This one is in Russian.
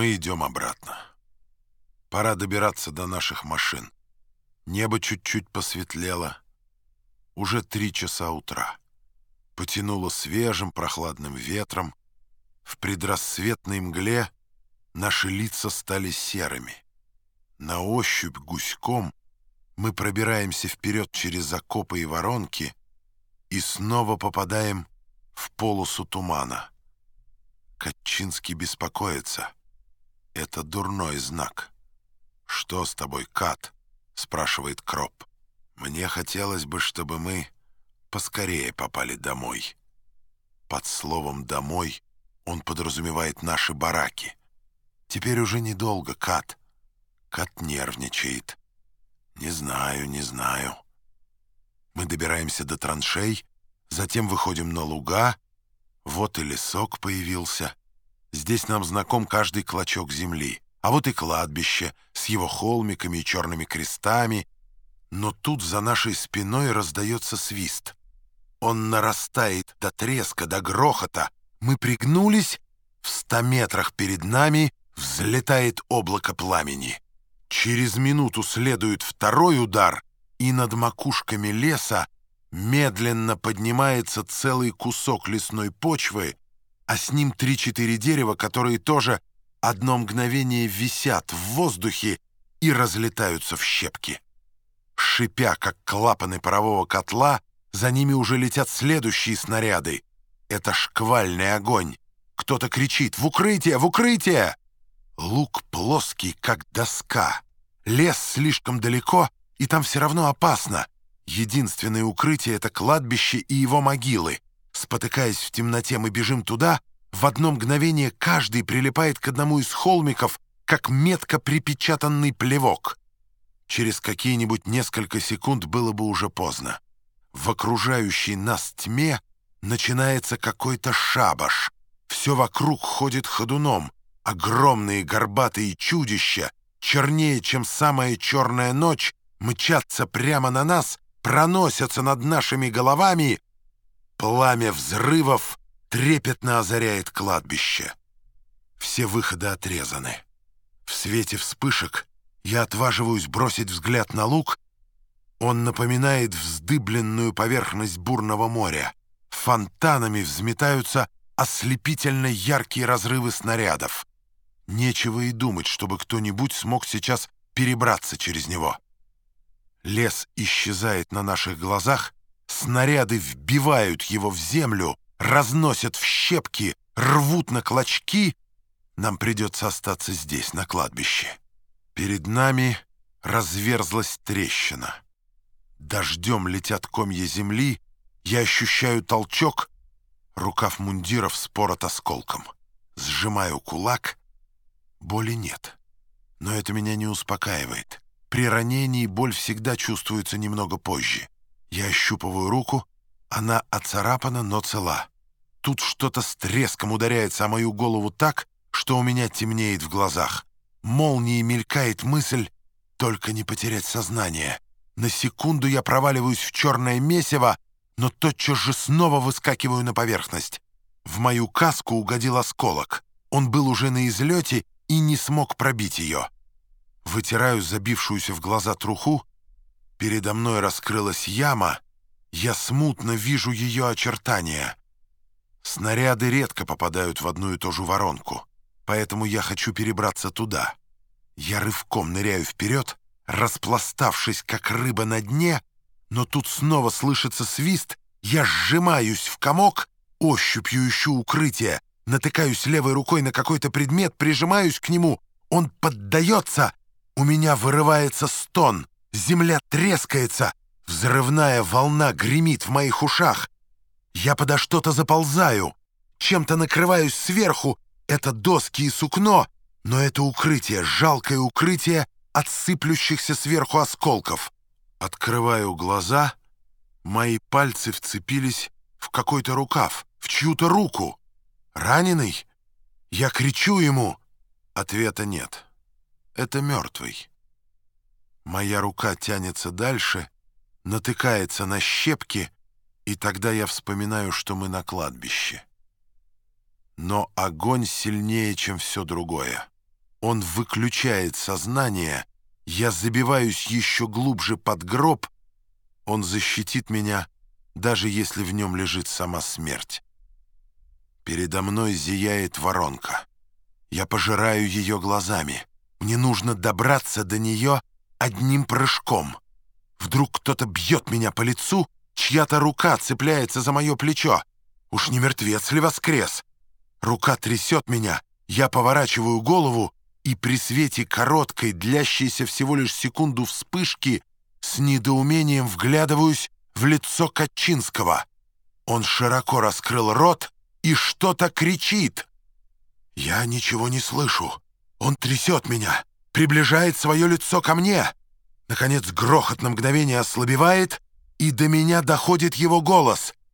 Мы идем обратно. Пора добираться до наших машин. Небо чуть-чуть посветлело. Уже три часа утра. Потянуло свежим прохладным ветром. В предрассветной мгле наши лица стали серыми. На ощупь гуськом мы пробираемся вперед через окопы и воронки и снова попадаем в полосу тумана. Катчинский беспокоится. Это дурной знак. «Что с тобой, Кат?» — спрашивает Кроп. «Мне хотелось бы, чтобы мы поскорее попали домой». Под словом «домой» он подразумевает наши бараки. Теперь уже недолго, Кат. Кат нервничает. Не знаю, не знаю. Мы добираемся до траншей, затем выходим на луга. Вот и лесок появился. Здесь нам знаком каждый клочок земли. А вот и кладбище с его холмиками и черными крестами. Но тут за нашей спиной раздается свист. Он нарастает до треска, до грохота. Мы пригнулись. В ста метрах перед нами взлетает облако пламени. Через минуту следует второй удар, и над макушками леса медленно поднимается целый кусок лесной почвы, а с ним три-четыре дерева, которые тоже одно мгновение висят в воздухе и разлетаются в щепки. Шипя, как клапаны парового котла, за ними уже летят следующие снаряды. Это шквальный огонь. Кто-то кричит «В укрытие! В укрытие!» Лук плоский, как доска. Лес слишком далеко, и там все равно опасно. Единственное укрытие — это кладбище и его могилы. Спотыкаясь в темноте, мы бежим туда. В одно мгновение каждый прилипает к одному из холмиков, как метко припечатанный плевок. Через какие-нибудь несколько секунд было бы уже поздно. В окружающей нас тьме начинается какой-то шабаш. Все вокруг ходит ходуном. Огромные горбатые чудища, чернее, чем самая черная ночь, мчатся прямо на нас, проносятся над нашими головами. Пламя взрывов трепетно озаряет кладбище. Все выходы отрезаны. В свете вспышек я отваживаюсь бросить взгляд на луг. Он напоминает вздыбленную поверхность бурного моря. Фонтанами взметаются ослепительно яркие разрывы снарядов. Нечего и думать, чтобы кто-нибудь смог сейчас перебраться через него. Лес исчезает на наших глазах, снаряды вбивают его в землю, разносят в щепки, рвут на клочки. Нам придется остаться здесь, на кладбище. Перед нами разверзлась трещина. Дождем летят комья земли, я ощущаю толчок, рукав мундиров спорот осколком. Сжимаю кулак — Боли нет. Но это меня не успокаивает. При ранении боль всегда чувствуется немного позже. Я ощупываю руку, она оцарапана, но цела. Тут что-то с треском ударяется о мою голову так, что у меня темнеет в глазах. Молнией мелькает мысль «только не потерять сознание». На секунду я проваливаюсь в черное месиво, но тотчас же снова выскакиваю на поверхность. В мою каску угодил осколок. Он был уже на излете и не смог пробить ее. Вытираю забившуюся в глаза труху. Передо мной раскрылась яма. Я смутно вижу ее очертания. Снаряды редко попадают в одну и ту же воронку, поэтому я хочу перебраться туда. Я рывком ныряю вперед, распластавшись, как рыба на дне, но тут снова слышится свист, я сжимаюсь в комок, ощупью ищу укрытие, Натыкаюсь левой рукой на какой-то предмет, прижимаюсь к нему. Он поддается. У меня вырывается стон. Земля трескается. Взрывная волна гремит в моих ушах. Я подо что-то заползаю. Чем-то накрываюсь сверху. Это доски и сукно. Но это укрытие, жалкое укрытие от сыплющихся сверху осколков. Открываю глаза. Мои пальцы вцепились в какой-то рукав, в чью-то руку. Раненый? Я кричу ему. Ответа нет. Это мертвый. Моя рука тянется дальше, натыкается на щепки, и тогда я вспоминаю, что мы на кладбище. Но огонь сильнее, чем все другое. Он выключает сознание, я забиваюсь еще глубже под гроб, он защитит меня, даже если в нем лежит сама смерть. Передо мной зияет воронка. Я пожираю ее глазами. Мне нужно добраться до нее одним прыжком. Вдруг кто-то бьет меня по лицу, чья-то рука цепляется за мое плечо. Уж не мертвец ли воскрес? Рука трясет меня, я поворачиваю голову, и при свете короткой, длящейся всего лишь секунду вспышки, с недоумением вглядываюсь в лицо Катчинского. Он широко раскрыл рот и что-то кричит. Я ничего не слышу. Он трясет меня, приближает свое лицо ко мне. Наконец грохот на мгновение ослабевает, и до меня доходит его голос.